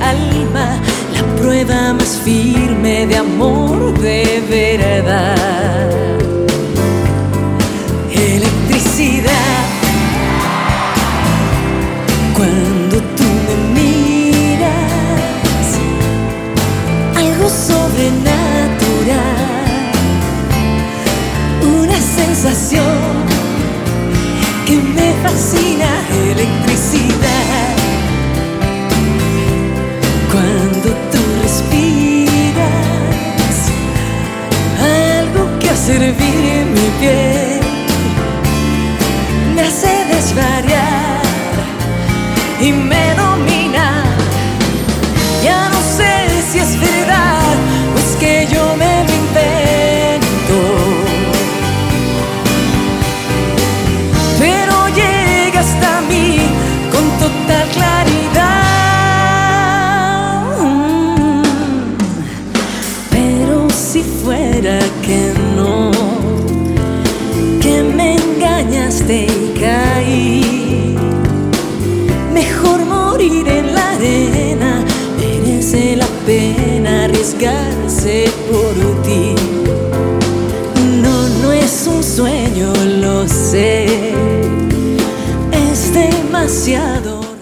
alma, la prueba más firme de amor de verdad. Electricidad. Cuando tú me miras, algo sobrenatural, una sensación que me fascina, hervir mi piel, me hace desvariar y me domina. Ya no sé si es verdad o que yo me lo invento. Pero llega hasta mí con total claridad. Pero si fuera y caí. Mejor morir en la arena, merece la pena arriesgarse por ti. No, no es un sueño, lo sé, es demasiado.